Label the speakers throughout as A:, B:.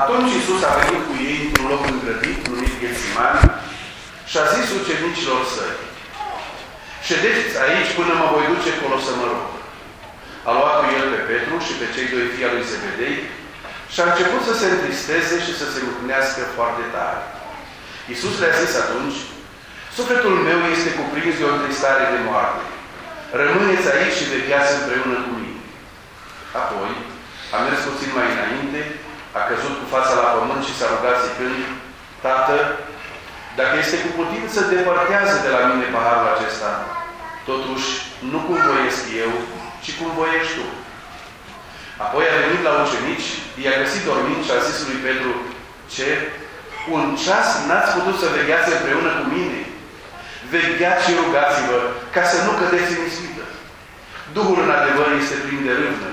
A: Atunci Iisus a venit cu ei într-un loc îngrădit, numit Ghețimani, și a zis ucenicilor săi, Ședeți aici până mă voi duce acolo să mă rog. A luat cu el pe Petru și pe cei doi fii al lui Zebedei și a început să se întristeze și să se mâhnească foarte tare. Iisus le-a zis atunci, Sufletul meu este cuprins de o întristare de moarte. Rămâneți aici și vegheați împreună cu mine. Apoi, a mers puțin mai înainte, a căzut cu fața la pământ și s-a rugat zicând, Tată, dacă este cu putință, depărtează de la mine paharul acesta. Totuși, nu cum voiesc eu, ci cum voiești tu. Apoi a venit la ucenici, i-a găsit dormind și a zis lui Petru, ce? Un ceas n-ați putut să vegheați împreună cu mine? Vegheați și rugați-vă ca să nu cădeți în ispită. Duhul în adevăr este plin de râvnă,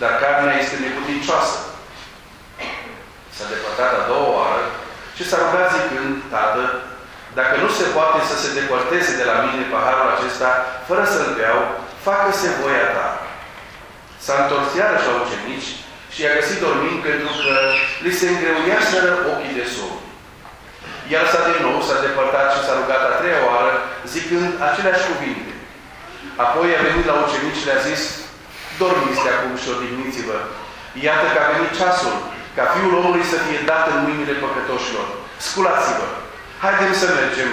A: dar carnea este neputincioasă. S-a depărtat a doua oară și s-a rugat zicând, Tată, dacă nu se poate să se depărteze de la mine paharul acesta, fără să-l beau, facă-se voia ta. S-a întors iarăși la ucenici și i-a găsit dormind pentru că li se îngreuiaseră ochii de somn. El s-a din nou, s-a depărtat și s-a rugat a treia oară, zicând aceleași cuvinte. Apoi a venit la ucenici și le-a zis, dormiți de acum și odihniți-vă. Iată că a venit ceasul ca Fiul omului să fie dat în mâinile păcătoșilor. Sculați-vă! Haidem să mergem!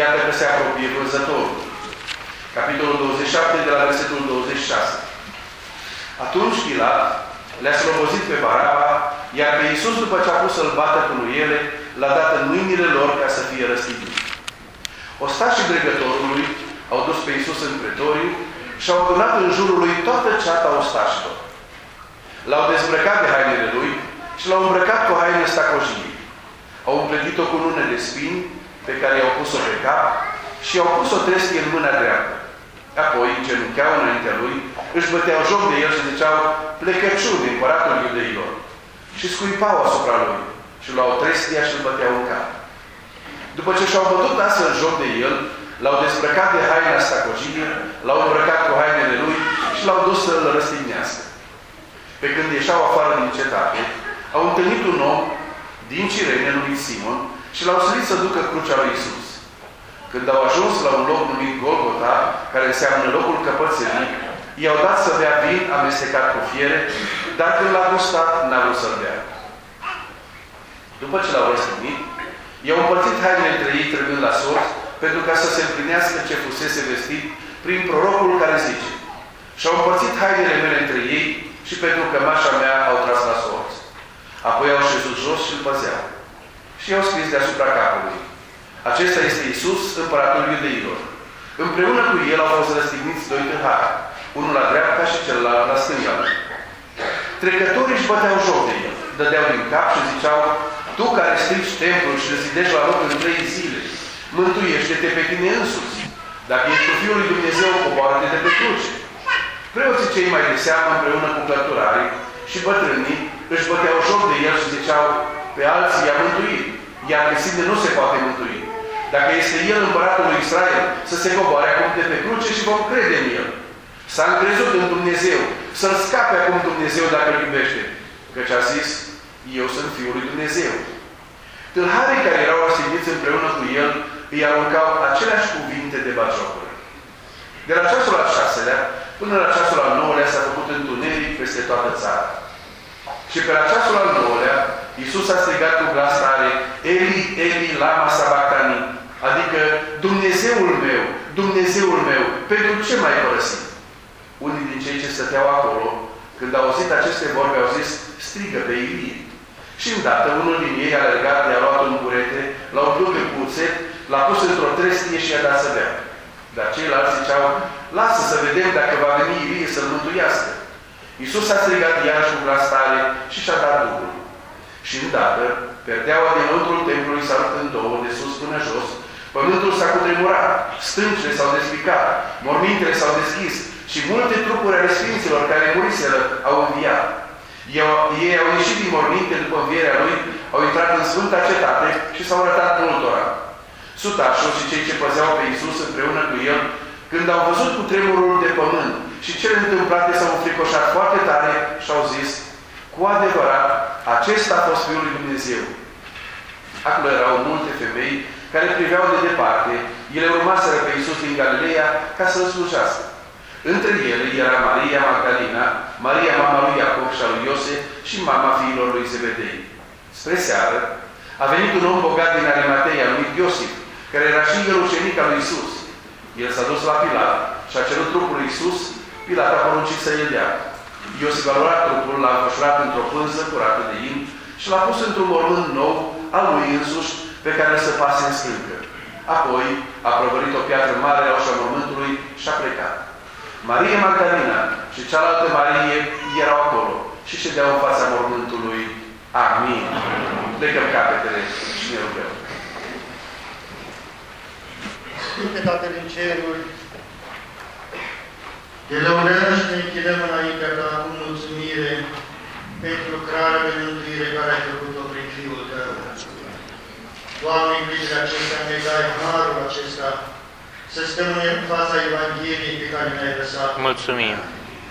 A: Iată că se apropie vânzătorul. Capitolul 27 de la versetul 26. Atunci Pilat le-a slobozit pe Baraba, iar pe Iisus, după ce a pus să-l bată cu nuiele, l-a dat în mâinile lor ca să fie răstignit. Ostașii dregătorului au dus pe Iisus în pretoriu și au adunat în jurul lui toată ceata ostașilor. L-au dezbrăcat de hainele lui și l-au îmbrăcat cu haine stacojii. Au împletit-o cu lune de spini pe care i-au pus-o pe cap și i-au pus o trestie în mâna dreaptă. Apoi genuncheau înaintea lui, își băteau joc de el și ziceau, plecăciuni, împăratul iudeilor. Și scuipau asupra lui și luau trestia și îl băteau în cap. După ce și-au bătut astfel joc de el, l-au dezbrăcat de haina stacogii, l-au îmbrăcat cu hainele lui și l-au dus să-l răstignească. Pe când ieșeau afară din cetate, au întâlnit un om din Cirene, numit Simon, și l-au sărit să ducă crucea lui Isus. Când au ajuns la un loc numit Golgota, care înseamnă locul căpățânii, i-au dat să bea vin amestecat cu fiere, dar când l-a gustat, n-a vrut să bea. După ce l-au răstignit, i-au împărțit hainele între ei trăgând la sorți, pentru ca să se împlinească ce fusese vestit prin prorocul care zice Și-au împărțit hainele mele între ei și pentru că mașa mea au tras la sorți. Apoi au șezut jos și îl păzeau. Și i-au scris deasupra capului. Acesta este Isus, împăratul iudeilor. Împreună cu el au fost răstigniți doi tâlhari, unul la dreapta și celălalt la stânga. Trecătorii își băteau joc de el, dădeau din cap și ziceau, Tu care strici templul și îl zidești la loc în trei zile, mântuiește-te pe tine însuți. Dacă ești Fiul lui Dumnezeu, coboară-te de pe cruce. Preoții cei mai de seamă împreună cu clăturarii și bătrânii își băteau joc de el și ziceau, pe alții i-a mântuit, iar pe sine nu se poate mântui. Dacă este El împăratul lui Israel, să se coboare acum de pe cruce și vom crede în El. S-a încrezut în Dumnezeu, să-L scape acum Dumnezeu dacă îl iubește. Căci a zis, eu sunt Fiul lui Dumnezeu. Tâlharii care erau răstigniți împreună cu El îi aruncau aceleași cuvinte de bagiocură. De la ceasul al șaselea până la ceasul al nouălea s-a făcut întuneric peste toată țara. Și pe la ceasul al nouălea, Iisus a strigat cu glas tare, Eli, Eli, lama sabactani, adică Dumnezeul meu, Dumnezeul meu, pentru ce mai părăsit? Unii din cei ce stăteau acolo, când au auzit aceste vorbe, au zis, strigă pe Ilie. Și îndată unul din ei a alergat, i-a luat un burete, l-a umplut pe cuțet, l-a pus într-o trestie și i-a dat să bea. Dar ceilalți ziceau, lasă să vedem dacă va veni Ilie să-l mântuiască. Iisus a strigat iarăși cu glas tare și și-a dat Duhul. Și îndată, perdeaua din lăuntrul templului s-a rupt în două, de sus până jos, pământul s-a cutremurat, stâncile s-au despicat, mormintele s-au deschis și multe trupuri ale Sfinților care muriseră au înviat. Ei au ieșit din morminte după învierea lui, au intrat în Sfânta Cetate și s-au arătat multora. Sutașul și cei ce păzeau pe Iisus împreună cu el, când au văzut cu tremurul de pământ și cele întâmplate s-au înfricoșat foarte tare și au zis, Cu adevărat, acesta a fost Fiul lui Dumnezeu. Acolo erau multe femei care priveau de departe. Ele urmaseră pe Iisus din Galileea ca să-L slujească. Între ele era Maria Magdalena, Maria mama lui Iacob și a lui Iose și mama fiilor lui Zebedei. Spre seară, a venit un om bogat din Arimateia, lui Iosif, care era și el ucenic al lui Isus. El s-a dus la Pilat și a cerut trupul lui Isus, Pilat a poruncit să îl dea. Iosif a luat trupul, l-a înfășurat într-o pânză curată de in și l-a pus într-un mormânt nou al lui însuși pe care să pase în stâncă. Apoi a provărit o piatră mare la ușa mormântului și a plecat. Maria Magdalena și cealaltă Marie erau acolo și ședeau în fața mormântului. Amin. Plecăm capetele și ne rugăm.
B: Sfinte Tatăl în ceruri, te lăudăm și ne închinăm înaintea ta cu mulțumire pentru lucrarea de mântuire care ai făcut-o prin Fiul Tău. Doamne, în acestea ne dai harul acesta să stăm în fața Evangheliei pe care ne-ai lăsat.
C: Mulțumim!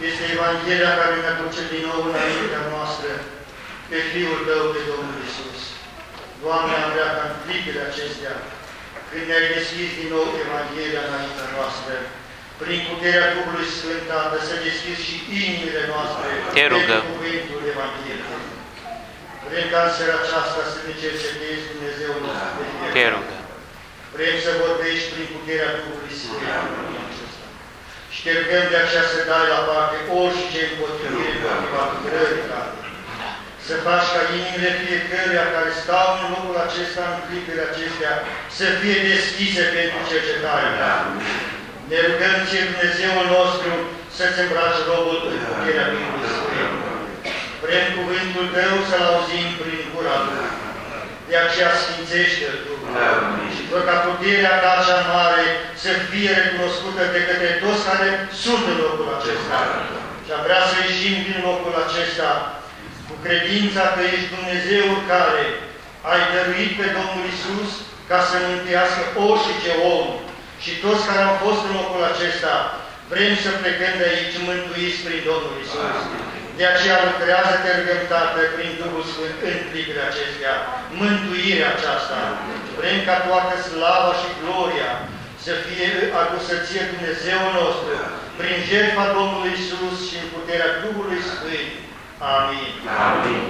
B: Este Evanghelia care ne aduce din nou înaintea noastră pe Fiul Tău, pe Domnul Isus. Doamne, am vrea ca în clipile acestea, când ne-ai deschis din nou Evanghelia înaintea noastră, prin puterea Duhului Sfânt, Tată, să deschizi și inimile noastre
C: Te rugăm.
B: pentru cuvântul Evangheliei. Vrem ca în seara aceasta să ne cercetezi Dumnezeul nostru pe fiecare.
C: Te rugăm.
B: Vrem să vorbești prin puterea Duhului Sfânt. Și te rugăm de aceea să dai la parte orice împotrivire împotriva lucrării tale. Să faci ca inimile fiecăruia care stau în locul acesta, în clipele acestea, să fie deschise pentru cercetare. Ne rugăm ție Dumnezeul nostru să-ți îmbraci robul în puterea Duhului Sfânt. Vrem cuvântul Tău să-L auzim prin gura Ta. De aceea sfințește-L Tu. Și fă ca puterea Ta cea mare să fie recunoscută de către toți care sunt în locul acesta. Și am vrea să ieșim din locul acesta cu credința că ești Dumnezeul care ai dăruit pe Domnul Isus ca să mântuiască orice om. Și toți care au fost în locul acesta, vrem să plecăm de aici mântuiți prin Domnul Isus. De aceea lucrează te rugăm, Tată, prin Duhul Sfânt în clipile acestea, mântuirea aceasta. Vrem ca toată slava și gloria să fie adusă ție Dumnezeu nostru, prin jertfa Domnului Isus și în puterea Duhului Sfânt. Amin.
A: Amin.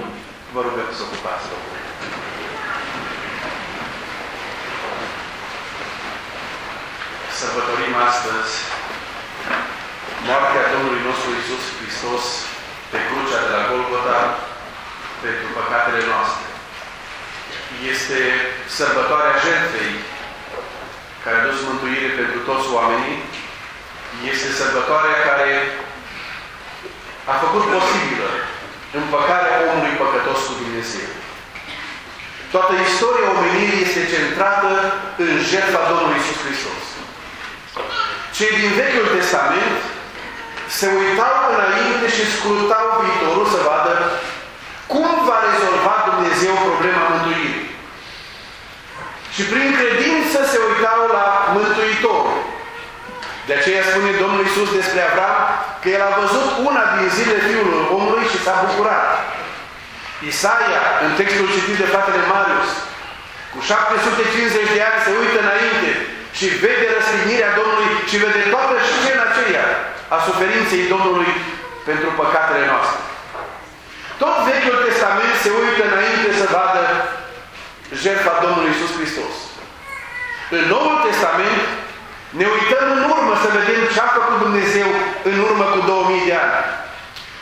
A: Vă rugăm să ocupați locul. Sărbătorim astăzi moartea Domnului nostru Isus Hristos pe crucea de la Golgota pentru păcatele noastre. Este sărbătoarea jertfei care a dus mântuire pentru toți oamenii. Este sărbătoarea care a făcut posibilă împăcarea omului păcătos cu Dumnezeu. Toată istoria omenirii este centrată în jertfa Domnului Isus Hristos. Cei din Vechiul Testament se uitau înainte și scrutau viitorul să vadă cum va rezolva Dumnezeu problema mântuirii. Și prin credință se uitau la Mântuitorul. De aceea spune Domnul Isus despre Avram că el a văzut una din zile Fiului omului și s-a bucurat. Isaia, în textul citit de fratele Marius, cu 750 de ani se uită înainte și vede răstignirea Domnului și vede toată scena aceea a suferinței Domnului pentru păcatele noastre. Tot Vechiul Testament se uită înainte să vadă jertfa Domnului Isus Hristos. În Noul Testament ne uităm în urmă să vedem ce a făcut Dumnezeu în urmă cu 2000 de ani.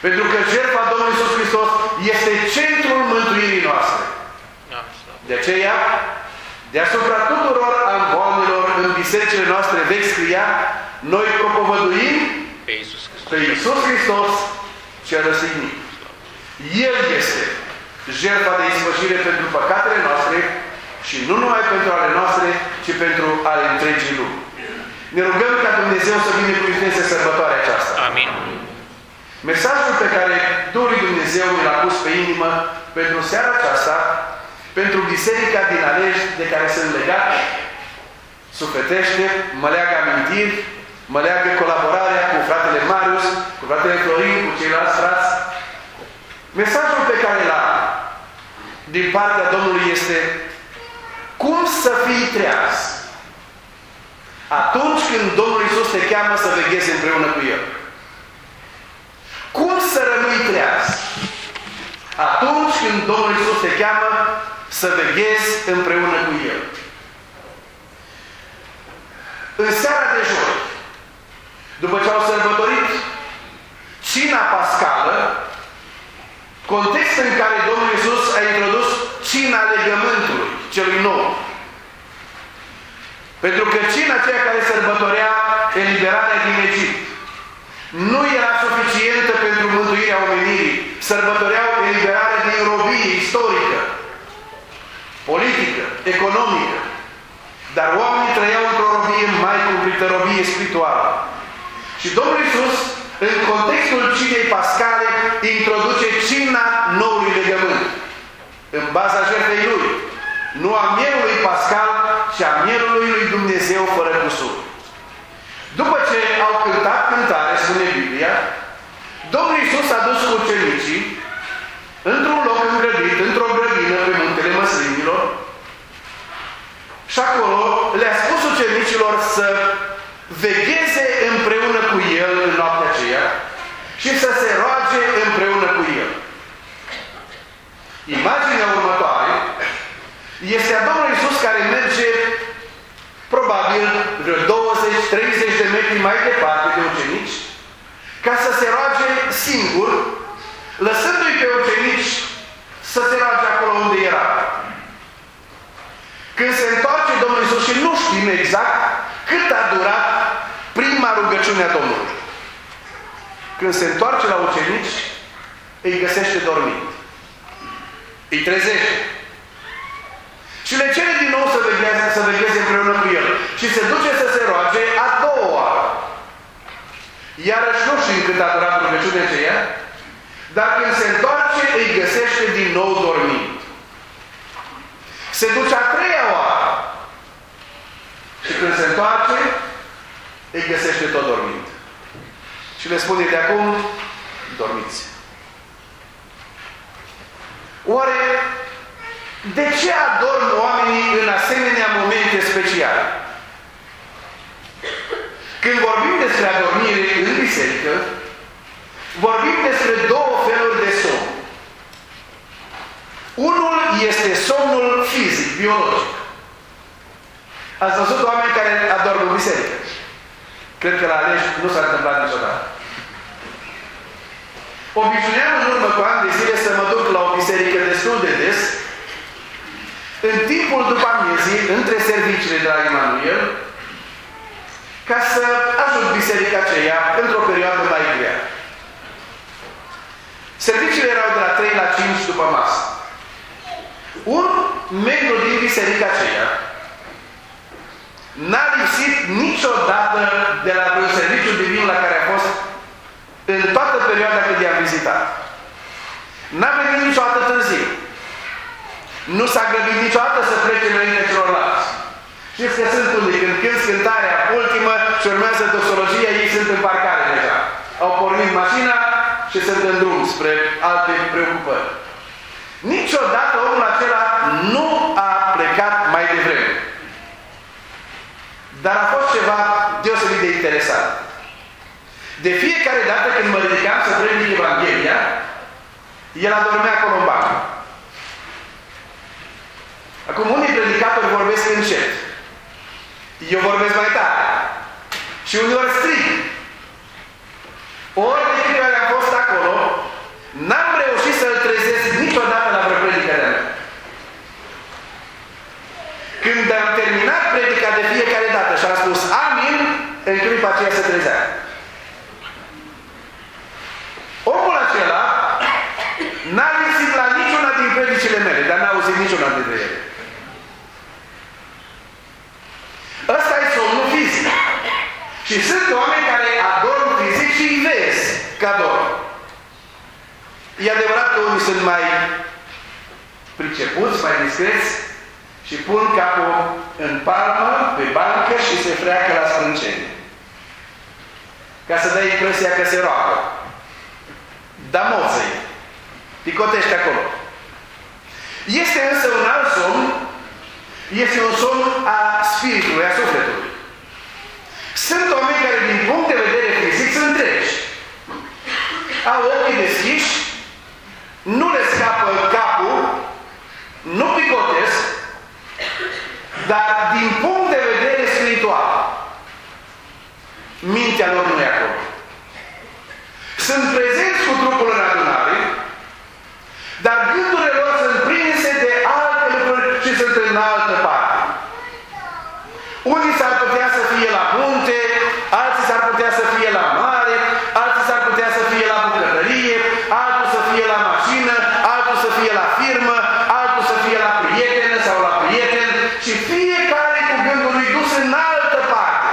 A: Pentru că jertfa Domnului Isus Hristos este centrul mântuirii noastre. De aceea, deasupra tuturor amboanelor în bisericile noastre vechi scria, noi propovăduim
C: Pe Iisus Hristos.
A: pe Iisus Hristos cel răstignit. El este jertfa de ispășire pentru păcatele noastre și nu numai pentru ale noastre, ci pentru ale întregii lumi. Ne rugăm ca Dumnezeu să binecuvânteze sărbătoarea aceasta.
C: Amin.
A: Mesajul pe care Duhul lui Dumnezeu mi l-a pus pe inimă pentru seara aceasta, pentru biserica din Alej de care sunt legat, sufletește, mă leagă amintiri, mă leagă colaborarea cu fratele Marius, cu fratele Florin, cu ceilalți frați. Mesajul pe care l am din partea Domnului este cum să fii treaz atunci când Domnul Iisus te cheamă să veghezi împreună cu El. Cum să rămâi treaz atunci când Domnul Iisus te cheamă să veghezi împreună cu El. În seara de joi, după ce au sărbătorit cina pascală, context în care Domnul Iisus a introdus cina legământului, celui nou. Pentru că cina aceea care sărbătorea eliberarea din Egipt nu era suficientă pentru mântuirea omenirii. Sărbătoreau eliberarea din robie istorică, politică, economică. Dar oamenii trăiau într-o robie mai cumplită, robie spirituală. Și Domnul Iisus, în contextul cinei pascale, introduce cina noului legământ. În baza jertfei lui. Nu a mielului pascal, ci a mielului lui Dumnezeu fără cusur. După ce au cântat cântare, spune Biblia, Domnul Iisus a dus ucenicii într-un loc îngrădit, într-o grădină pe muntele măslinilor și acolo le-a spus ucenicilor să vegheze împreună cu El în noaptea aceea și să se roage împreună cu El. Imaginea următoare este a Domnului Iisus care merge probabil vreo 20-30 de metri mai departe de ucenici ca să se roage singur, lăsându-i pe ucenici să se roage acolo unde era. Când se întoarce Domnul Iisus și nu știm exact cât a durat prima rugăciune a Domnului. Când se întoarce la ucenici, îi găsește dormit. Îi trezește. Și le cere din nou să vegheze, să vegheze împreună cu el. Și se duce să se roage a doua oară. Iarăși nu știm cât a durat rugăciunea aceea, dar când se întoarce, îi găsește din nou dormit. Se duce a treia oară. Și când se întoarce, îi găsește tot dormit. Și le spune de acum, dormiți. Oare de ce adorm oamenii în asemenea momente speciale? Când vorbim despre adormire în biserică, vorbim despre două feluri de somn. Unul este somnul fizic, biologic. Ați văzut oameni care adorm în biserică. Cred că la alegi nu s-a întâmplat niciodată. Obișnuiam în urmă cu ani de zile să mă duc la o biserică destul de des, în timpul după amiezii, între serviciile de la Emanuel, ca să ajut biserica aceea într-o perioadă mai grea. Serviciile erau de la 3 la 5 după masă. Un membru din biserica aceea n-a lipsit niciodată de la un serviciu divin la care a fost în toată perioada când i-am vizitat. N-a venit niciodată târziu. Nu s-a grăbit niciodată să plece înainte celorlalți. Știți că sunt unii, când când cântarea ultimă și urmează doxologia, ei sunt în parcare deja. Au pornit mașina și sunt în drum spre alte preocupări. Niciodată omul acela nu a plecat mai devreme. Dar a fost ceva deosebit de interesant. De fiecare dată când mă ridicam să predic Evanghelia, el adormea acolo în bancă. Acum, unii predicatori vorbesc încet. Eu vorbesc mai tare. Și uneori strig. Ori de câte ori am fost acolo, n-am reușit să-l trezesc niciodată la vreo predică de mea. Când am terminat predica de fiecare dată și am spus Amin, în clipa aceea se trezea. Omul acela n-a lipsit la niciuna din predicile mele, dar n-a auzit niciuna dintre ele. Ăsta e somnul fizic. Și sunt oameni care adorm fizic și îi vezi că adorm. E adevărat că unii sunt mai pricepuți, mai discreți și pun capul în palmă, pe bancă și se freacă la sprâncene. Ca să dea impresia că se roagă. Dar moței. Picotește acolo. Este însă un alt somn, este un somn a spiritului, a sufletului. Sunt oameni care din punct de vedere fizic sunt întregi. Au ochii deschiși, nu le scapă capul, nu picotesc, dar din punct de vedere spiritual, mintea lor nu e acolo. Sunt prezenți cu trupul în adunare, dar gândurile lor sunt prinse de alte lucruri și sunt în altă parte. Unii s-ar putea să fie la munte, alții s-ar putea să fie la mare, alții s-ar putea să fie la bucătărie, altul să fie la mașină, altul să fie la firmă, altul să fie la prietenă sau la prieten și fiecare cu gândul lui dus în altă parte.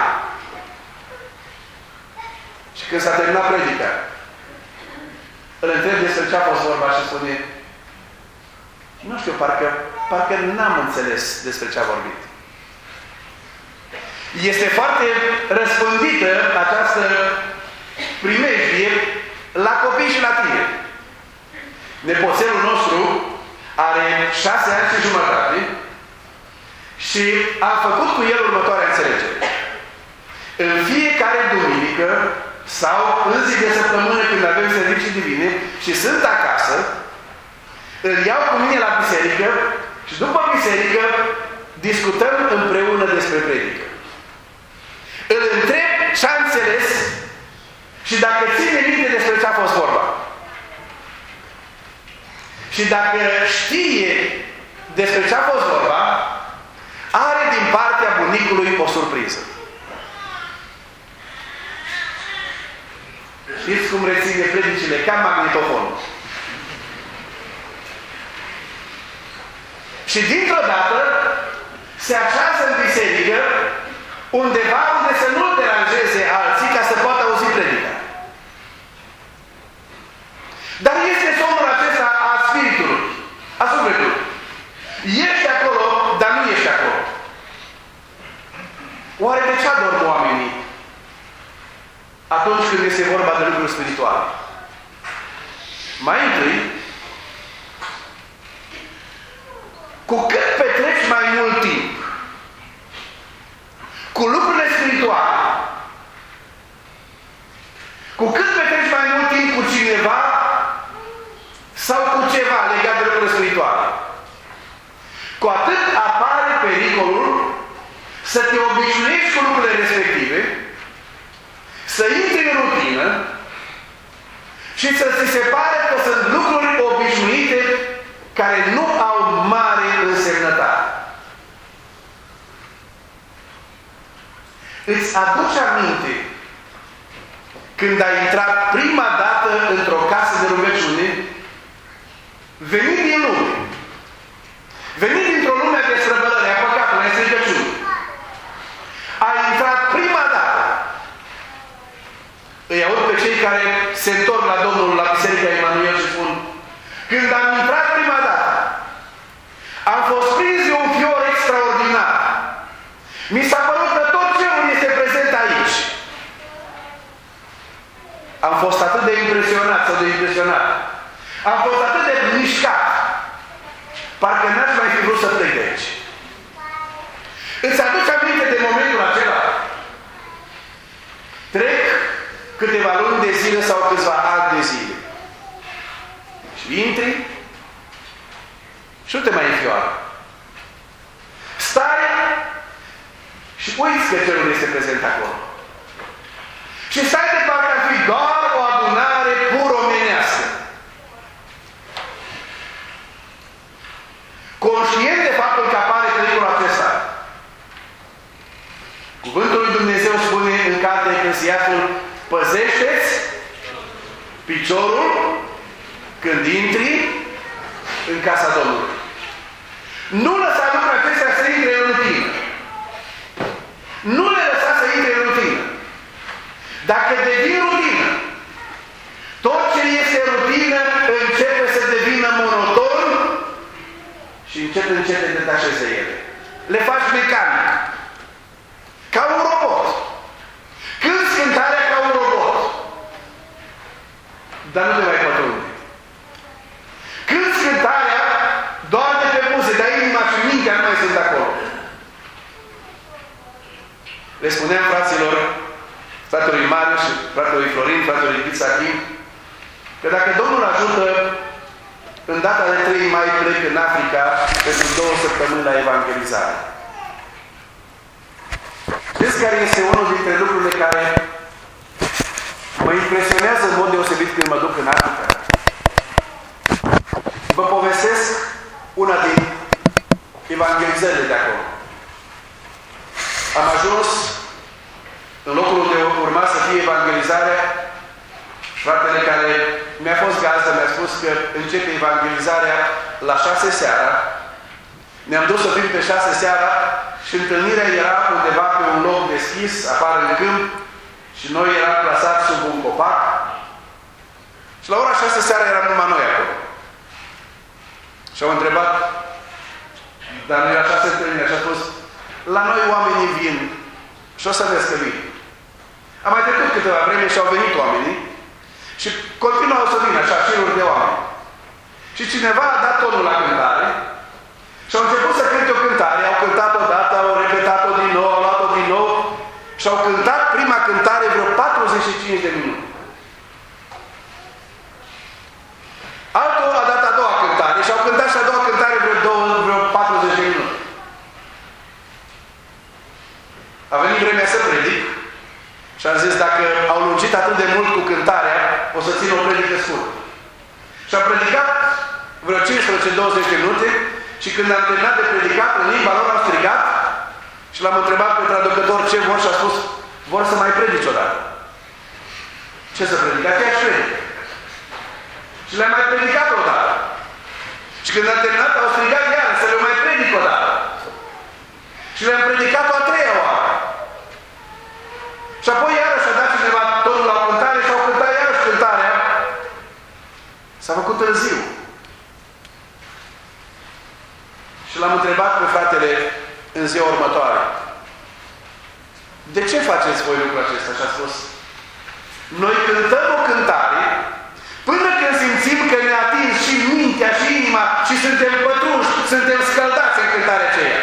A: Și când s-a terminat predica, îl întreb despre ce a fost vorba și spune nu știu, parcă, parcă n-am înțeles despre ce a vorbit. Este foarte răspândită această primejdie la copii și la tine. Nepoțelul nostru are șase ani și jumătate și a făcut cu el următoarea înțelegere. În fiecare duminică sau în zi de săptămână când avem servicii divine și sunt acasă, îl iau cu mine la biserică și după biserică discutăm împreună despre predică. Îl întreb ce a înțeles și dacă ține minte despre ce a fost vorba. Și dacă știe despre ce a fost vorba, are din partea bunicului o surpriză. Știți cum reține predicile? Ca magnetofonul. Și dintr-o dată se așează în biserică undeva unde să nu deranjeze alții ca să poată auzi predica. Dar este somnul acesta a spiritului, a sufletului. Ești acolo, dar nu ești acolo. Oare de ce adorm oamenii atunci când este vorba de lucruri spirituale? Mai întâi, cu cât petreci mai mult timp cu lucrurile spirituale, cu cât petreci mai mult timp cu cineva sau cu ceva legat de lucrurile spirituale, cu atât apare pericolul să te obișnuiești cu lucrurile respective, să intri în rutină și să ți se pare că sunt lucruri obișnuite care nu au mare însemnătate. Îți aduci aminte când ai intrat prima dată într-o casă de rugăciune, venit din lume, venit dintr-o lume de străbălări, a păcatului, a strigăciune. Ai intrat prima dată. Îi aud pe cei care se întorc la Domnul la Biserica Emanuel și spun când am intrat prima dată, am fost prins de un fior extraordinar. Mi s-a părut că tot cerul este prezent aici. Am fost atât de impresionat sau de impresionat. Am fost atât de mișcat. Parcă n-aș mai fi vrut să plec de aici. Îți aduci aminte de momentul acela? Trec câteva luni de zile sau câțiva ani de zile. Și intri și nu te mai înfioară. Stai și uiți că cerul este prezent acolo. Și stai de parcă ar fi doar o adunare pur omenească. Conștient de faptul că apare pericolul acesta. Cuvântul lui Dumnezeu spune în carte Eclesiastul păzește-ți piciorul când intri în casa Domnului. Nu lăsa lucrurile acestea să intre în rutină. Nu le lăsa să intre în rutină. Dacă devin încet, încet te detașezi de ele. Le faci mecanic. Ca un robot. Când cântarea ca un robot. Dar nu te mai poate unde. Cânti cântarea doar de pe buze, dar inima și mintea nu mai sunt acolo. Le spuneam fraților, fratului Marius, fratului Florin, fratului Pizzachin, că dacă Domnul ajută în data de 3 mai plec în Africa pentru două săptămâni la evangelizare. Știți care este unul dintre lucrurile care mă impresionează în mod deosebit când mă duc în Africa? Vă povestesc una din evangelizările de acolo. Am ajuns în locul unde urma să fie evangelizarea, fratele care mi-a fost gazdă mi-a spus că începe evangelizarea la șase seara. Ne-am dus să fim pe șase seara și întâlnirea era undeva pe un loc deschis, afară în câmp, și noi eram plasați sub un copac. Și la ora șase seara eram numai noi acolo. Și au întrebat, dar nu era șase întâlnire, și a spus, la noi oamenii vin și o să vezi că vin. Am mai trecut câteva vreme și au venit oamenii și continuau să vină așa șiruri de oameni. Și cineva a dat tonul la cântare și au început să cânte o cântare, au cântat odată, au repetat-o din nou, au luat-o din nou și au cântat prima cântare vreo 45 de minute. Altul a dat a doua cântare și au cântat și a doua cântare vreo, două, vreo 40 de minute. A venit vremea să predic și am zis, dacă au lungit atât de mult cu cântarea, o să țin o predică scurtă. Și am predicat vreo 15-20 de minute și când am terminat de predicat, în limba lor am strigat și l-am întrebat pe traducător ce vor și a spus, vor să mai predici odată. Ce să predicați? Chiar și predic. Și le-am mai predicat odată. Și când am terminat, au strigat iar să le mai predic odată. Și le-am predicat o a treia oară. Și apoi iarăși a dat cineva totul la cântare și au cântat iarăși cântarea. S-a făcut târziu. Și l-am întrebat pe fratele în ziua următoare. De ce faceți voi lucrul acesta? Și a spus, noi cântăm o cântare până când simțim că ne atins și mintea și inima și suntem pătrunși, suntem scăldați în cântarea aceea.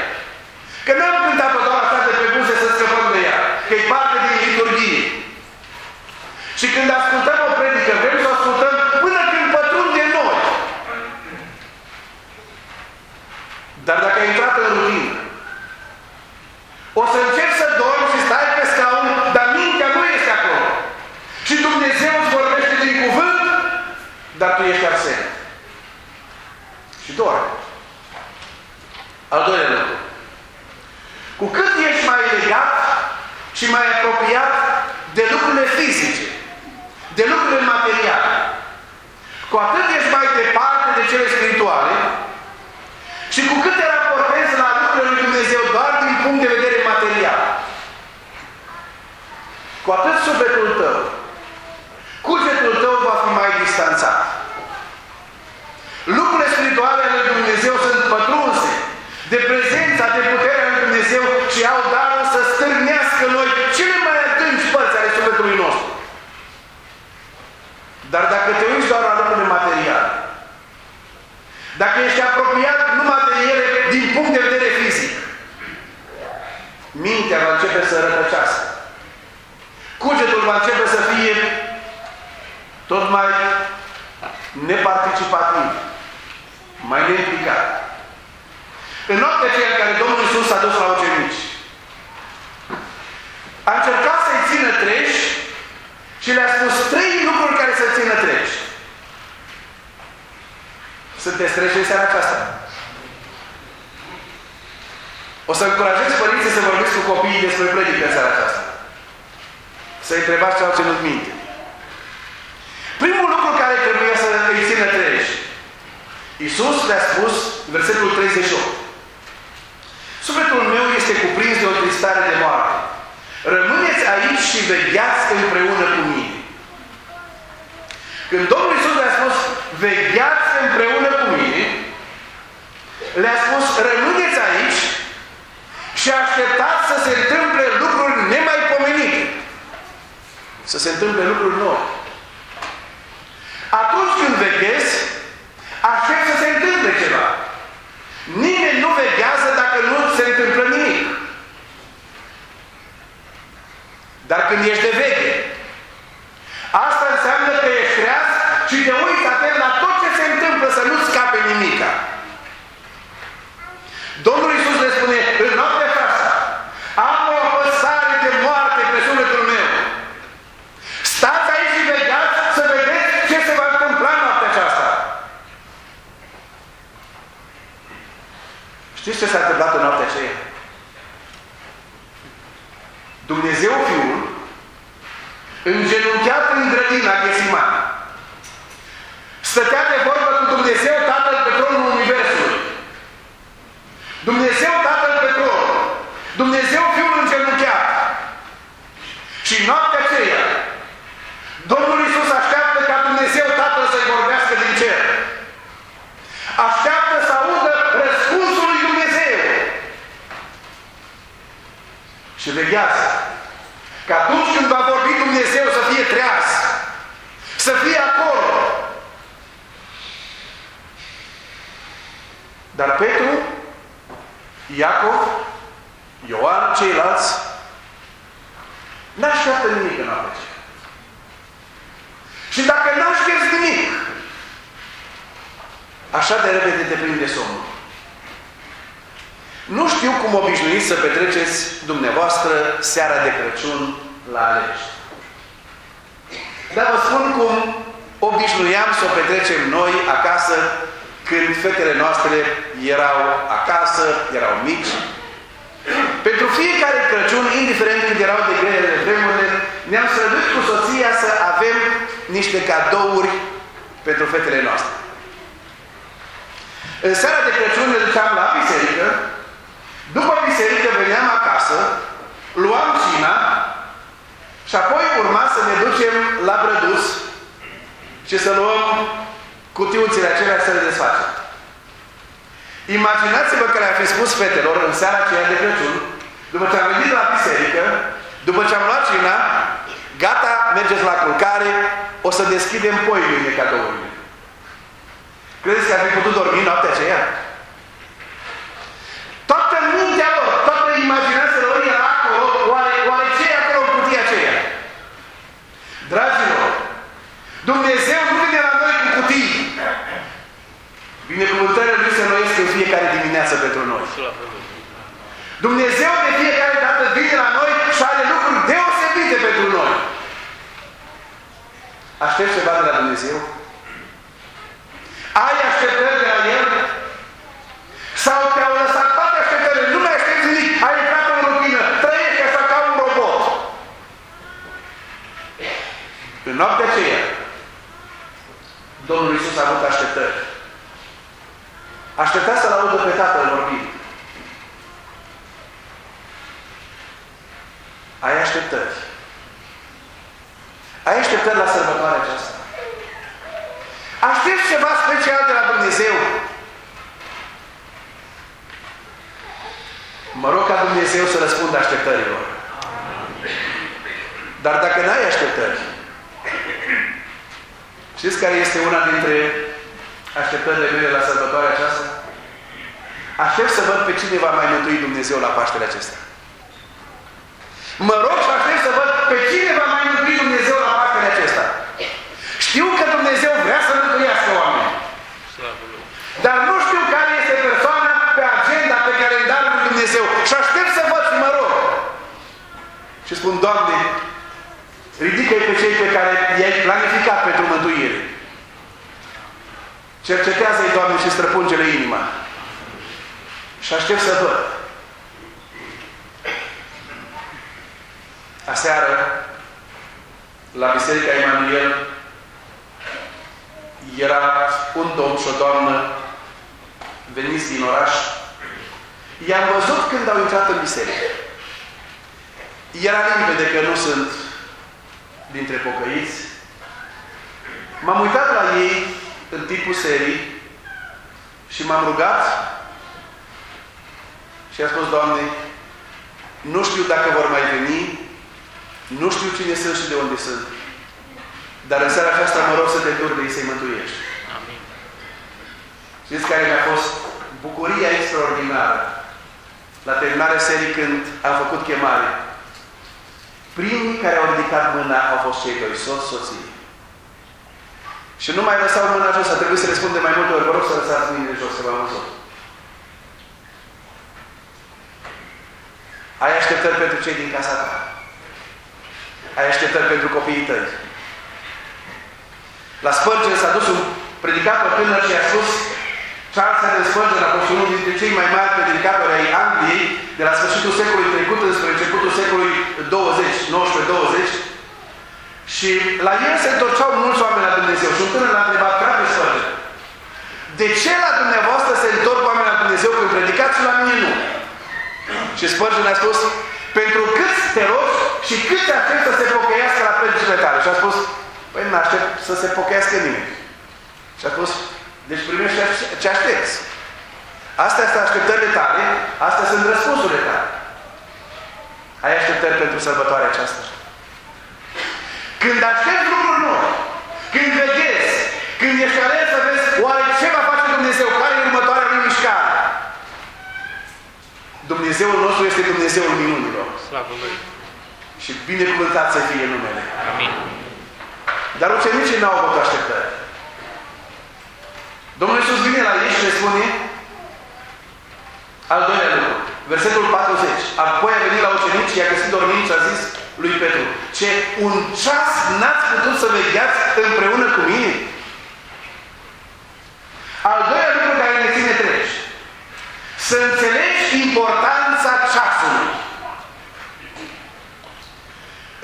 A: Că n-am cântat-o doar așa de pe buze să scăpăm de ea, că e parte din liturghie. Și când ascultăm o predică, vrem să ascultăm până când pătrunde noi. Dar dacă ai intrat în rutină, o să încerci să dormi și stai pe scaun, dar mintea nu este acolo. Și Dumnezeu îți vorbește din cuvânt, dar tu ești absent. Și doar. Al doilea lucru. Cu cât ești mai legat și mai apropiat de lucrurile fizice, de lucrurile materiale, cu atât ești mai departe de cele spirituale și cu cât te raportezi la lucrurile lui Dumnezeu doar din punct de vedere material, cu atât sufletul tău, cugetul tău va fi mai distanțat. Lucrurile spirituale ale lui Dumnezeu sunt pătrunse de prezența, de puterea lui Dumnezeu și au darul să stârnească noi cele mai adânci părți ale sufletului nostru. Dar dacă te uiți doar la lucrurile materiale, dacă ești apropiat numai de ele din punct de vedere fizic, mintea va începe să rătăcească. Cugetul va începe să fie tot mai neparticipativ, mai neimplicat. În noaptea aceea în care Domnul Iisus s-a dus la ucenici, a încercat să-i țină treji și le-a spus trei lucruri care să țină treji. Sunteți treji în seara aceasta? O să încurajez părinții să vorbiți cu copiii despre predică în seara aceasta. Să-i întrebați ce au ținut minte. Primul lucru care trebuie să îi țină treji. Iisus le-a spus, versetul 38. Sufletul meu este cuprins de o tristare de moarte. Rămâneți aici și vegheați împreună cu mine. Când Domnul Iisus le-a spus, vegheați împreună cu mine, le-a spus, rămâneți aici și așteptați să se întâmple lucruri nemaipomenite. Să se întâmple lucruri noi. Atunci când vechezi, aștept să se întâmple ceva. Nimeni nu vechează dacă nu se întâmplă nimic. Dar când ești de veche, asta înseamnă că ești creat și te uiți atent la tot ce se întâmplă, să nu scape nimica. Domnul Iisus le spune am o apăsare de moarte pe sufletul meu. Stați aici și vedeați să vedeți ce se va întâmpla în noaptea aceasta. Știți ce s-a întâmplat în noaptea aceea? Dumnezeu Fiul, îngenunchiat în grădina Ghesimani, stătea de vorbă cu Dumnezeu Tatăl pe tronul Universului. Dumnezeu Tatăl pe tron, Dumnezeu Fiul îngenunchiat. Și noaptea aceea, Domnul Iisus așteaptă ca Dumnezeu Tatăl să-i vorbească din cer. Așteaptă să audă răspunsul lui Dumnezeu. Și veghează că atunci când va vorbi Dumnezeu să fie treaz, să fie acolo. Dar Petru, Iacov, Ioan, ceilalți, n-așteaptă nimic în noaptea aceea. Și dacă n-aștepți nimic, așa de repede te prinde somnul. Nu știu cum obișnuiți să petreceți dumneavoastră seara de Crăciun la alegi. Dar vă spun cum obișnuiam să o petrecem noi acasă când fetele noastre erau acasă, erau mici. Pentru fiecare Crăciun, indiferent când erau de grele vremurile, ne-am străduit cu soția să avem niște cadouri pentru fetele noastre. În seara de Crăciun ne duceam la biserică, după biserică veneam acasă, luam cina și apoi urma să ne ducem la Brădus și să luăm cutiuțele acelea să le desfacem. Imaginați-vă că le-am fi spus fetelor în seara aceea de Crăciun, după ce am venit la biserică, după ce am luat cina, gata, mergeți la culcare, o să deschidem poi mâine cadourile. Credeți că ar fi putut dormi noaptea aceea? Toată mintea lor, toată imaginația lor era acolo, oare, oare ce e acolo în cutia aceea? Dragilor, Dumnezeu nu vine la noi cu cutii. Binecuvântările Lui se noiesc în fiecare dimineață pentru noi. Dumnezeu de fiecare dată vine la noi și are lucruri deosebite pentru noi. Aștept ceva de la Dumnezeu? Ai așteptări de la El? Sau te-au lăsat toate așteptările? Nu mai aștepți nimic. Ai intrat în rutină. Trăiești așa ca un robot. În noaptea aceea, Domnul Iisus a avut așteptări. Aștepta să-L audă pe Tatăl vorbind. Ai așteptări. Ai așteptări la sărbătoarea aceasta. Aștepți ceva special de la Dumnezeu. Mă rog ca Dumnezeu să răspundă așteptărilor. Dar dacă n-ai așteptări, știți care este una dintre așteptările mele la sărbătoarea aceasta? Aștept să văd pe cine va mai mântui Dumnezeu la Paștele acesta. Mă rog și aștept să văd pe cine va mai mântui Dumnezeu la Paștele acesta. Știu că Dumnezeu vrea să mântuiască oameni. Dar nu știu care este persoana pe agenda, pe calendarul lui Dumnezeu. Și aștept să văd și mă rog. Și spun, Doamne, ridică-i pe cei pe care i-ai planificat pentru mântuire. Cercetează-i, Doamne, și străpunge-le inima. Și aștept să văd. Aseară, la Biserica Emanuel, era un domn și o doamnă veniți din oraș. I-am văzut când au intrat în biserică. Era limpede că nu sunt dintre pocăiți. M-am uitat la ei în timpul serii și m-am rugat și a spus, Doamne, nu știu dacă vor mai veni, nu știu cine sunt și de unde sunt. Dar în seara aceasta mă rog să te dur de ei să-i mântuiești. Amin. Știți care mi-a fost bucuria extraordinară la terminarea serii când am făcut chemare. Primii care au ridicat mâna au fost cei doi soți, soții. Și nu mai lăsau mâna jos, a trebuit să răspunde mai multe ori. Vă rog să lăsați mâinile jos, că v-am văzut. Ai așteptări pentru cei din casa ta. Ai așteptări pentru copiii tăi. La Spurgeon s-a dus un predicator tânăr și a spus Charles Haddon Spurgeon a fost unul dintre cei mai mari predicatori ai Angliei de la sfârșitul secolului trecut înspre începutul secolului 20, 19-20 și la el se întorceau mulți oameni la Dumnezeu și un tânăr l-a întrebat, frate Spurgeon, de ce la dumneavoastră se întorc oameni la Dumnezeu când predicați și la mine nu? Și Spurgeon a spus, pentru cât te rogi și cât te aștept să se pocăiască la predicile tale. Și a spus, păi nu aștept să se pocăiască nimeni. Și a spus, deci primești ce aștepți. Astea sunt așteptările tale, astea sunt răspunsurile tale. Ai așteptări pentru sărbătoarea aceasta. Când aștepți lucruri noi, când veghezi, când ești ales să vezi oare ce va face Dumnezeu, care e următoarea lui mișcare, Dumnezeul nostru este Dumnezeul minunilor.
C: Slavă Lui.
A: Și binecuvântat să fie numele.
C: Amin.
A: Dar ucenicii n-au avut așteptări. Domnul Iisus vine la ei și le spune al doilea lucru. Versetul 40. Apoi a venit la ucenici și a găsit dormind și a zis lui Petru, ce un ceas n-ați putut să vegheați împreună cu mine? Al doilea lucru care ne ține treci. Să înțelegi importanța ceasului.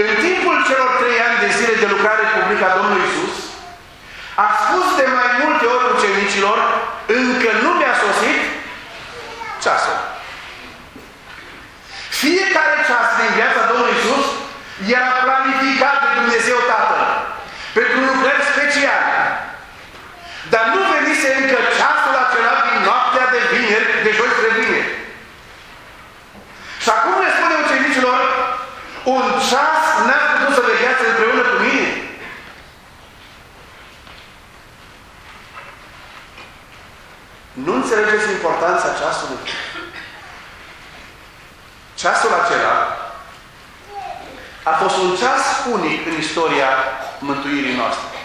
A: În timpul celor trei ani de zile de lucrare publică a Domnului Isus, a spus de mai multe ori ucenicilor, încă nu mi-a sosit ceasul. Fiecare ceas din viața Domnului Isus era planificat de Dumnezeu Tatăl pentru lucrări speciale. Dar nu venise încă ceasul acela din noaptea de vineri, de joi spre vineri. Și acum le spune ucenicilor, un ceas n-a putut să vegheați împreună cu mine. Nu înțelegeți importanța ceasului? Ceasul acela a fost un ceas unic în istoria mântuirii noastre.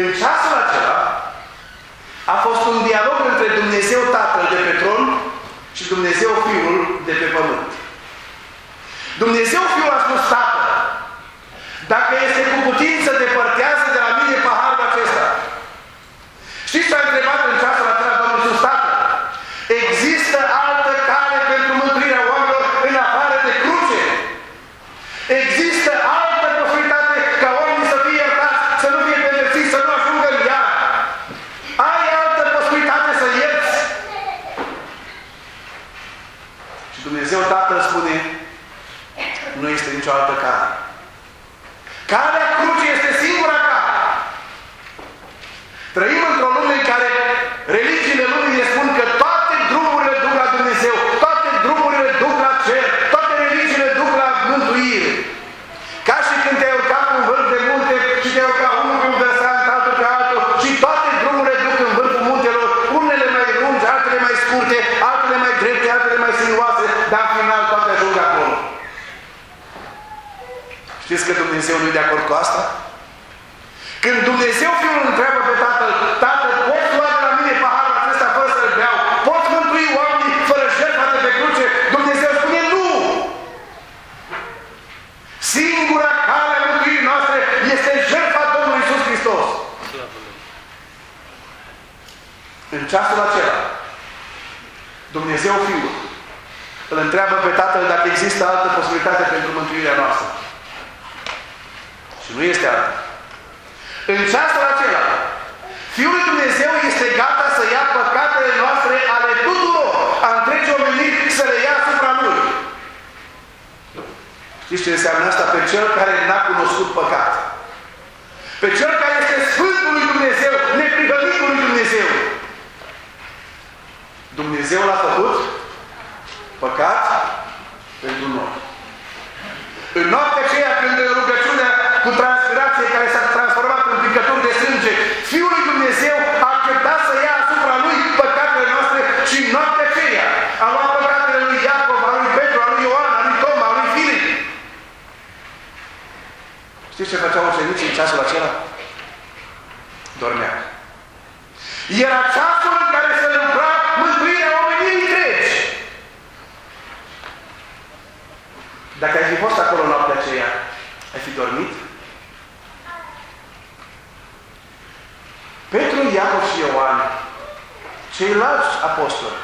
A: În ceasul acela a fost un dialog între Dumnezeu Tatăl de pe tron și Dumnezeu Fiul de pe pământ. Dumnezeu Fiul a spus Tatăl, dacă este cu putință, depărtează de la mine paharul acesta. Știți ce a întrebat în ceasul acela Domnul Iisus Tatăl? Există altă cale pentru mântuirea oamenilor în afară de cruce? Există altă posibilitate ca oamenii să fie iertați, să nu fie pedepsiți, să nu ajungă în ea? Ai altă posibilitate să ierți? Și Dumnezeu Tatăl spune, nu este nicio altă cale. Calea crucii este singura cale. Trăim într-o lume în care religiile lumii ne spun că toate drumurile duc la Dumnezeu, toate drumurile duc la cer, toate religiile duc la mântuire. Ca și când te-ai urcat în vârf de munte și te-ai urcat unul pe un versant, altul pe altul și toate drumurile duc în vârful muntelor, unele mai lungi, altele mai scurte, altele mai drepte, altele mai sinuoase, dar în final toate ajung acolo. Știți că Dumnezeu nu e de acord cu asta? Când Dumnezeu Fiul întreabă pe Tatăl, Tatăl, poți lua de la mine paharul acesta fără să-l beau? Poți mântui oamenii fără jertfa de pe cruce? Dumnezeu spune nu! Singura cale a mântuirii noastre este jertfa Domnului Iisus Hristos.
C: Slavă Lui.
A: În ceasul acela, Dumnezeu Fiul îl întreabă pe Tatăl dacă există altă posibilitate pentru mântuirea noastră. Și nu este alta. În ceasul acela, Fiul lui Dumnezeu este gata să ia păcatele noastre ale tuturor, a întregii omeniri, să le ia asupra Lui. Știți ce înseamnă asta? Pe cel care n-a cunoscut păcat. Pe cel care este Sfântul lui Dumnezeu, neprihănitul lui Dumnezeu. Dumnezeu l-a făcut păcat pentru noi. În noaptea aceea când în rugăciunea cu transpirație care s-a transformat în picături de sânge, Fiul lui Dumnezeu a acceptat să ia asupra lui păcatele noastre și în noaptea aceea a luat păcatele lui Iacov, a lui Petru, a lui Ioan, a lui Toma, a lui Filip. Știți ce făceau ucenicii în ceasul acela? Era ceasul în care se lucra mântuirea oamenii întregi. Dacă ai fi fost acolo noaptea aceea, ai fi dormit? Petru, Iacov și Ioan, ceilalți apostoli,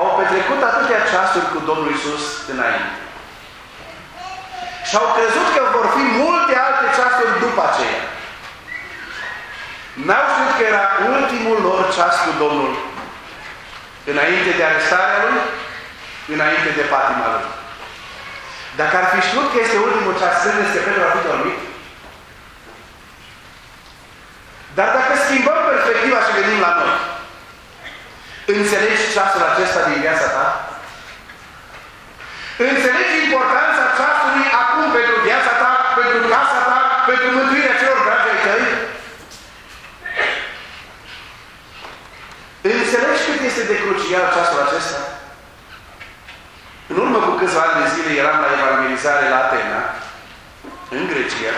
A: au petrecut atâtea ceasuri cu Domnul Isus înainte. Și au crezut că vor fi multe alte ceasuri după aceea. N-au știut că era ultimul lor ceas cu Domnul înainte de arestarea lui, înainte de patima lui. Dacă ar fi știut că este ultimul ceas, credeți că Petru ar fi dormit? Dar dacă schimbăm perspectiva și gândim la noi, înțelegi ceasul acesta din viața ta? Înțelegi importanța ceasului acum pentru viața ta, pentru casa ta, pentru mântuirea celor dragi ai tăi? Înțelegi cât este de crucial ceasul acesta? În urmă cu câțiva ani de zile eram la evangelizare la Atena, în Grecia,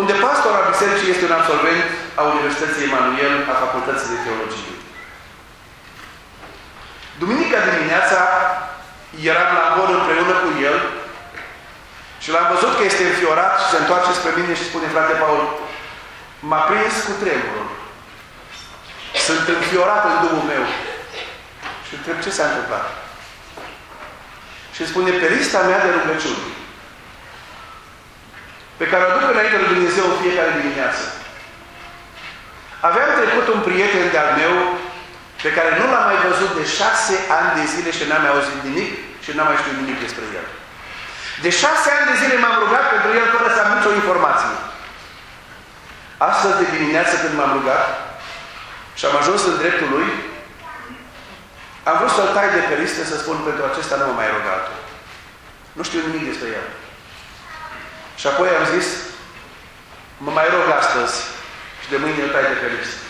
A: unde pastor al bisericii este un absolvent a Universității Emanuel a Facultății de Teologie. Duminica dimineața eram la mod împreună cu el și l-am văzut că este înfiorat și se întoarce spre mine și spune, frate Paul, m-a prins cu tremurul. Sunt înfiorat în Duhul meu. Și întreb ce s-a întâmplat. Și spune, pe lista mea de rugăciuni, pe care o duc înainte lui Dumnezeu în fiecare dimineață. Aveam trecut un prieten de-al meu pe care nu l-am mai văzut de șase ani de zile și n-am mai auzit nimic și n-am mai știut nimic despre el. De șase ani de zile m-am rugat pentru el fără să am nicio informație. Astăzi de dimineață când m-am rugat și am ajuns în dreptul lui, am vrut să-l tai de pe listă să spun pentru acesta nu mă mai rugat. Nu știu nimic despre el. Și apoi am zis, mă mai rog astăzi și de mâine îl tai de pe listă.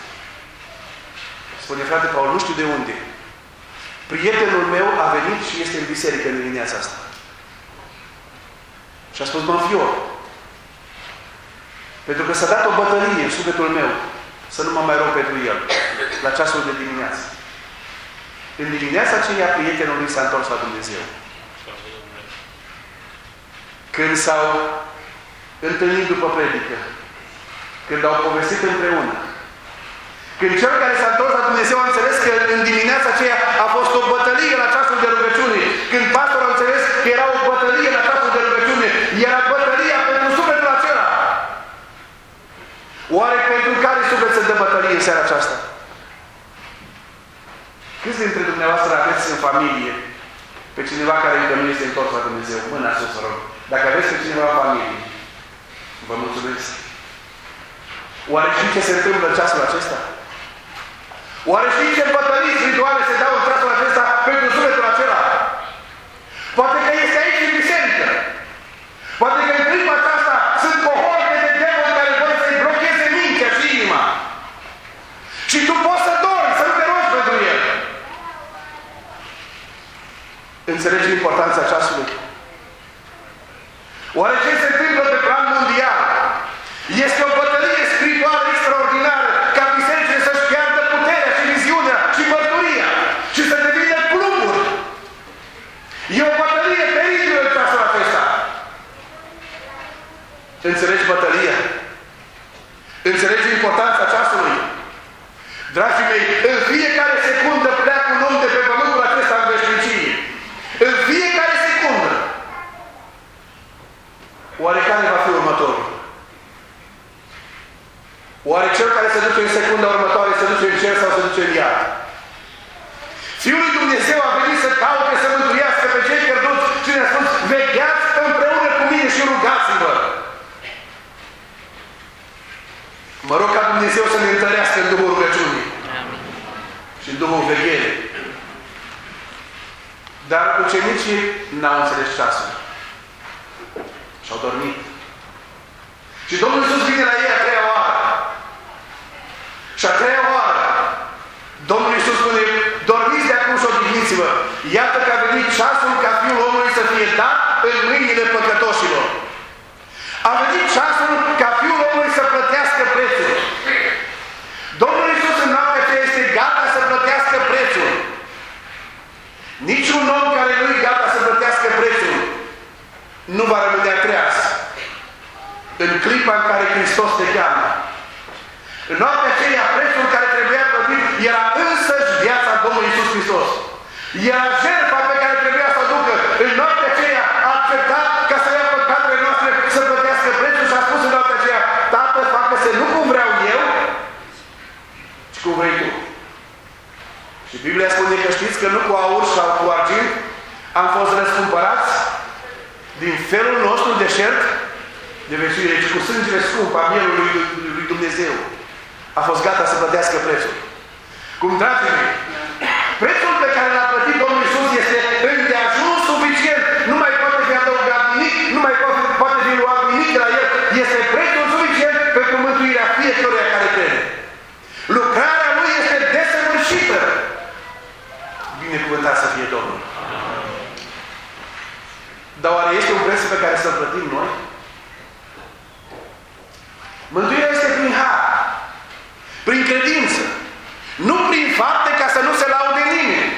A: Spune, frate Paul, nu știu de unde. Prietenul meu a venit și este în biserică în dimineața asta. Și a spus, mă fior. Pentru că s-a dat o bătălie în sufletul meu să nu mă mai rog pentru el la ceasul de dimineață. În dimineața aceea, prietenul lui s-a întors la Dumnezeu. Când s-au întâlnit după predică, când au povestit împreună, când cel care s-a întors la Dumnezeu a înțeles că în dimineața aceea a fost o bătălie la ceasul de rugăciune, când pastorul a înțeles că era o bătălie la ceasul de rugăciune, era bătălia pentru sufletul acela. Oare pentru care suflet se dă bătălie în seara aceasta? Câți dintre dumneavoastră aveți în familie pe cineva care încă nu este întors la Dumnezeu? Mâna sus, vă rog. Dacă aveți pe cineva în familie, vă mulțumesc. Oare știți ce se întâmplă în ceasul acesta? Oare știți ce bătălii spirituale se dau în ceasul acesta pentru sufletul acela? Poate că este aici în biserică. Poate că în clipa aceasta sunt cohorte de demoni care vor să-i blocheze mintea și inima. Și tu poți să dormi, să nu te rogi pentru el. Înțelegi importanța ceasului? Oare ce se întâmplă pe plan mondial? Este o bătălie spirituală extraordinară ca bisericile să-și piardă puterea și viziunea și mărturia și să devină cluburi. E o bătălie teribilă în ceasul acesta. Înțelegi bătălia? Înțelegi importanța ceasului? Dragii mei, în fiecare secundă pleacă un om de pe pământul acesta în veșnicie. În fiecare secundă. Oare care va fi următorul? Oare cel care se duce în secunda următoare se duce în cer sau se duce în iad? Fiul lui Dumnezeu a venit să caute, să mântuiască pe cei pierduți și ne-a spus, vegheați împreună cu mine și rugați-vă. Mă rog ca Dumnezeu să ne întărească în Duhul rugăciunii și în Duhul veghere. Dar ucenicii n-au înțeles ceasul. Și-au dormit. Și Domnul Iisus vine la ei a treia oară. Și a treia oară, Domnul Iisus spune, dormiți de acum și odihniți-vă. Iată că a venit ceasul ca Fiul omului să fie dat în mâinile păcătoșilor. A venit ceasul ca Fiul omului să plătească prețul. Domnul Niciun om care nu e gata să plătească prețul nu va rămâne treaz în clipa în care Hristos te cheamă. În noaptea aceea, prețul care trebuia plătit era însăși viața Domnului Iisus Hristos. Era jertfa pe care trebuia să o ducă. În noaptea aceea a acceptat ca să ia păcatele noastre să plătească prețul și a spus în noaptea aceea, Tată, facă-se nu cum vreau eu, ci cum vrei tu. Și Biblia spune că știți că nu cu aur sau cu argint am fost răscumpărați din felul nostru deșert de viețuire, ci cu sângele scump a mielului lui Dumnezeu a fost gata să plătească prețul. Cum, dragii mei, prețul pe care l-a Domnul. Dar oare este un preț pe care să-l plătim noi? Mântuirea este prin har, prin credință, nu prin fapte ca să nu se laude nimeni.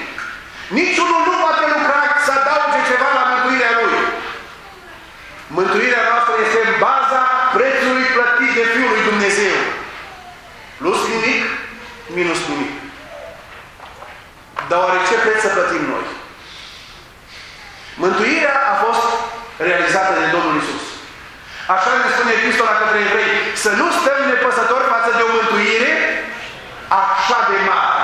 A: Niciunul nu poate lucra să adauge ceva la mântuirea lui. Mântuirea noastră este în baza prețului plătit de Fiul lui Dumnezeu. Plus nimic, minus nimic. Dar oare ce preț să plătim noi? Mântuirea a fost realizată de Domnul Isus. Așa ne spune Epistola către evrei, să nu stăm nepăsători față de o mântuire așa de mare.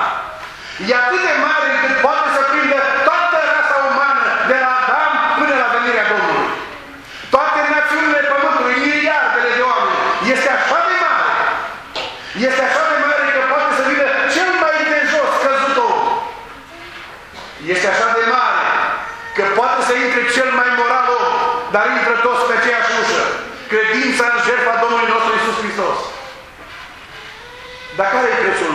A: E atât de mare încât poate să prindă toată rasa umană, de la Adam până la venirea Domnului. Toate națiunile Pământului, miliardele de oameni. Este așa de mare. Este așa de mare că poate să vină cel mai de jos căzut om. Este așa de mare că poate să intre cel mai moral om, dar intră toți pe aceeași ușă. Credința în jertfa Domnului nostru Isus Hristos. Dar care e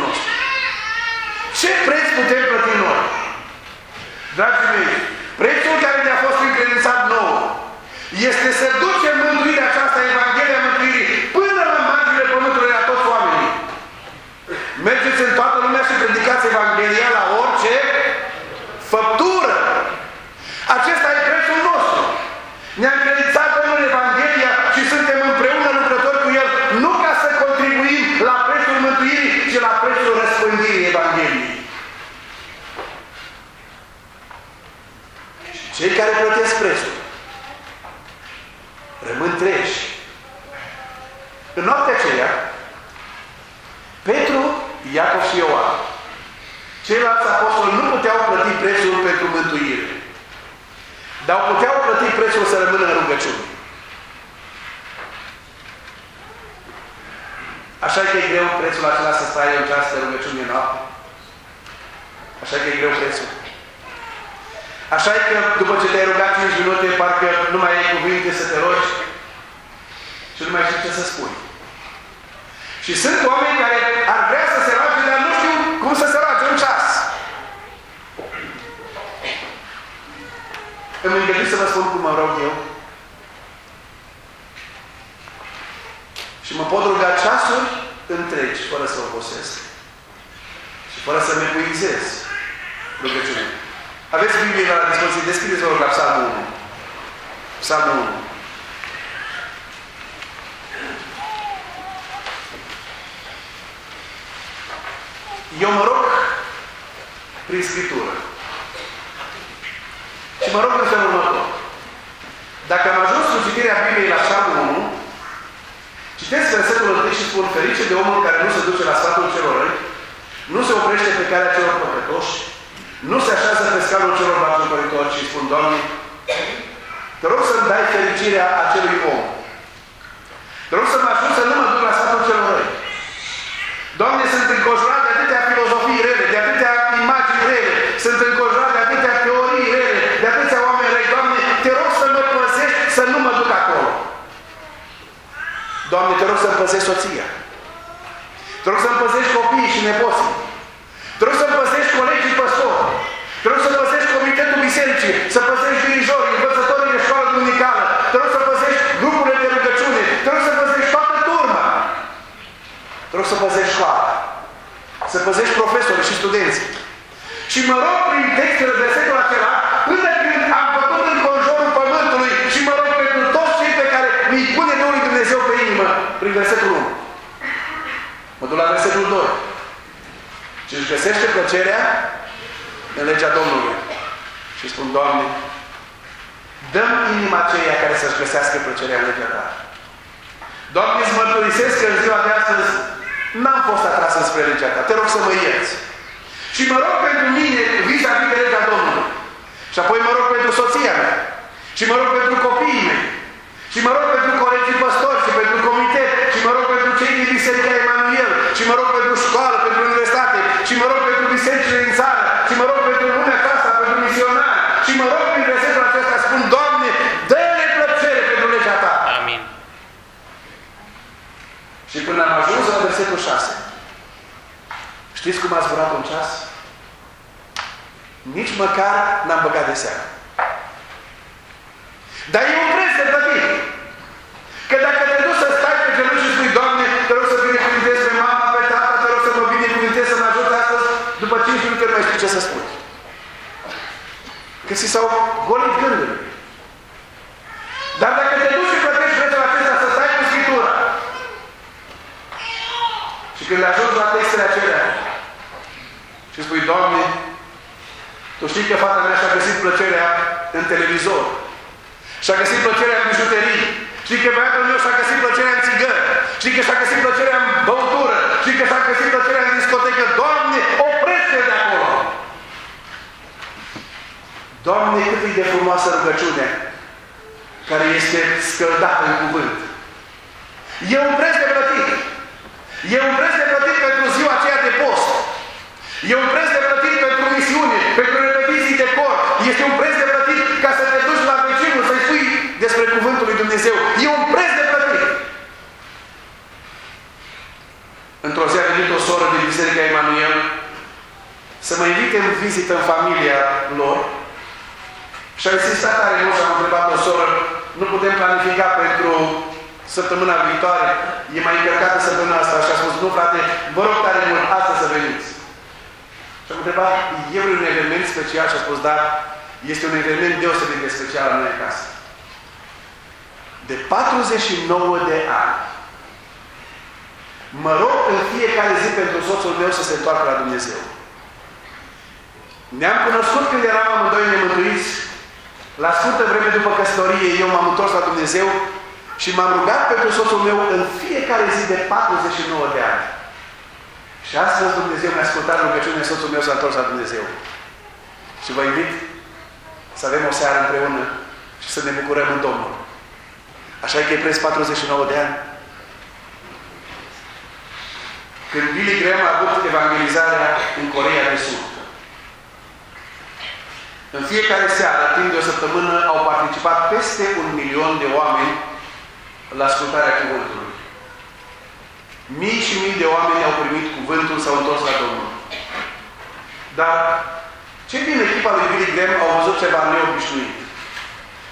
A: oprește pe calea celor păcătoși, nu se așează pe scalul celor batjocoritori, ci spun, Doamne, te rog să-mi dai fericirea acelui om. Te rog să mă ajut să nu mă duc la sfatul celor răi. Doamne, sunt înconjurat de atâtea filozofii rele, de atâtea imagini rele, sunt înconjurat de atâtea teorii rele, de atâția oameni rei. Doamne, te rog să mă păzești să nu mă duc acolo. Doamne, te rog să-mi păzești soția. Te rog să-mi păzești copiii și nepoții. Te rog să-mi păzești colegii păstori. Te rog să păzești comitetul bisericii, să păzești dirijorii, învățătorii de școală duminicală. Te rog să păzești grupurile de rugăciune. Te rog să păzești toată turma. Te rog să păzești școala. Să păzești profesorii și studenții. Și mă rog prin textul versetul acela, până când am făcut în conjurul pământului și mă rog pentru toți cei pe care îi pune Duhul Dumnezeu pe inimă, prin versetul 1. Mă duc la versetul 2. Și își găsește plăcerea în legea Domnului. Și spun, Doamne, dăm inima aceia care să-și găsească plăcerea în legea Ta. Doamne, îți mărturisesc că în ziua de astăzi n-am fost atras spre legea Ta. Te rog să mă ierți. Și mă rog pentru mine vis-a-vis de legea Domnului. Și apoi mă rog pentru soția mea. Și mă rog pentru copiii mei. Și mă rog pentru colegii păstori și pentru comitet. Și mă rog pentru cei din Biserica Emanuel. Și mă rog pentru școală, pentru universitate. Și mă rog pentru bisericile din țară. Și mă rog pentru lumea casa, pentru misionari. Și mă rog prin versetul acesta, spun, Doamne, dă-ne plăcere pentru legea Ta.
C: Amin.
A: Și până am ajuns la versetul 6. Știți cum a zburat un ceas? Nici măcar n-am băgat de seamă. Dar e un preț de plătit. Că dacă te duci să stai pe genunchi și spui, Doamne, te rog să binecuvintezi pe mama, pe tata, te rog să mă binecuvintezi, să mă ajut astăzi, după 5 minute nu mai știi ce să spui. Că ți s-au golit gândurile. Dar dacă te duci și plătești prețul acesta să stai cu Scriptura și când ajungi la textele acelea și spui, Doamne, Tu știi că fata mea și-a găsit plăcerea în televizor. Și-a găsit plăcerea în bijuterii. Știi că băiatul meu și-a găsit plăcerea în țigări. Știi că și-a găsit plăcerea în băutură. Știi că și-a găsit plăcerea în discotecă. Doamne, oprește de acolo! Doamne, cât e de frumoasă rugăciune care este scăldată în cuvânt. E un preț de plătit. E un preț de plătit pentru ziua aceea de post. E un preț de plătit pentru misiune, pentru repetiții de cor. Este un preț de plătit ca să te duci la vecinul să-i spui despre Cuvântul lui Dumnezeu. E un preț de plătit. Într-o zi a venit o soră din Biserica Emanuel să mă invite în vizită în familia lor și a insistat tare mult și am întrebat o soră, nu putem planifica pentru săptămâna viitoare, e mai încărcată săptămâna asta și a spus, nu frate, vă rog tare mult, astăzi să veniți. Și am întrebat, e un eveniment special? Și a spus, da, este un eveniment deosebit de special la noi acasă. De 49 de ani, mă rog în fiecare zi pentru soțul meu să se întoarcă la Dumnezeu. Ne-am cunoscut când eram amândoi nemântuiți. La scurtă vreme după căsătorie, eu m-am întors la Dumnezeu și m-am rugat pentru soțul meu în fiecare zi de 49 de ani. Și astăzi Dumnezeu mi-a ascultat rugăciunea, soțul meu s-a întors la Dumnezeu. Și vă invit să avem o seară împreună și să ne bucurăm în Domnul. Așa că e preț 49 de ani. Când Billy Graham a avut evangelizarea în Coreea de Sud, în fiecare seară, timp de o săptămână, au participat peste un milion de oameni la ascultarea cuvântului. Mii și mii de oameni au primit cuvântul, s-au întors la Domnul. Dar cei din echipa lui Billy Graham au văzut ceva neobișnuit.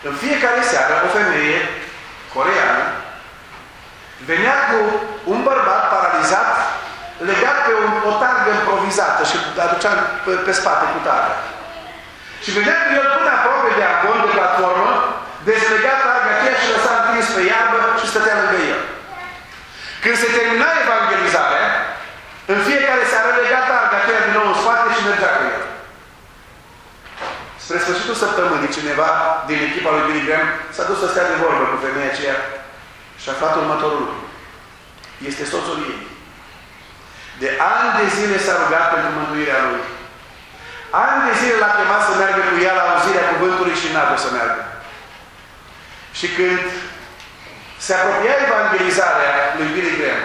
A: În fiecare seară, o femeie coreană venea cu un bărbat paralizat legat pe un, o targă improvizată și aducea pe, pe spate cu targă. Și venea cu el până aproape de acolo, de platformă, dezlega targa aceea și lăsa întins pe iarbă și stătea lângă el. Când se termina evangelizarea, în fiecare seară lega targa aceea din nou în spate și mergea cu el. Spre sfârșitul săptămânii, cineva din echipa lui Billy Graham s-a dus să stea de vorbă cu femeia aceea și a aflat următorul lucru. Este soțul ei. De ani de zile s-a rugat pentru mântuirea lui. Ani de zile l-a chemat să meargă cu ea la auzirea cuvântului și n-a să meargă. Și când se apropia evangelizarea lui Billy Graham,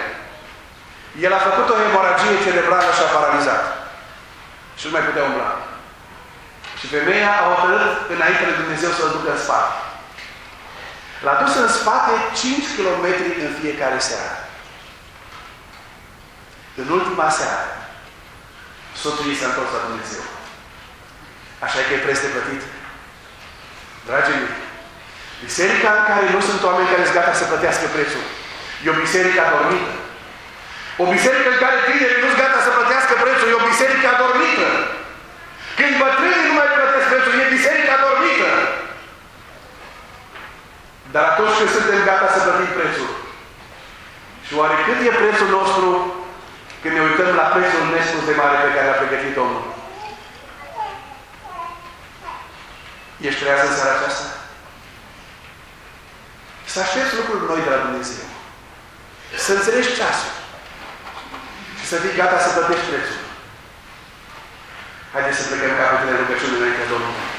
A: el a făcut o hemoragie cerebrală și a paralizat. Și nu mai putea umbla. Și femeia a hotărât înainte de Dumnezeu să-l ducă în spate. L-a dus în spate 5 km în fiecare seară. În ultima seară, soțul ei s-a întors la Dumnezeu. Așa că e preț de plătit. Dragii mei, biserica în care nu sunt oameni care sunt gata să plătească prețul. E o biserică adormită. O biserică în care tinerii nu sunt gata să plătească prețul. E o biserică adormită. Când bătrânii nu mai plătesc pentru e biserica dormită. Dar atunci când suntem gata să plătim prețul. Și oare cât e prețul nostru când ne uităm la prețul nespus de mare pe care l-a pregătit Domnul? Ești trează în seara aceasta? Să aștepți lucruri noi de la Dumnezeu. Să înțelegi ceasul. Și să fii gata să plătești prețul. Haideți să plecăm capetele rugăciunii înaintea Domnului.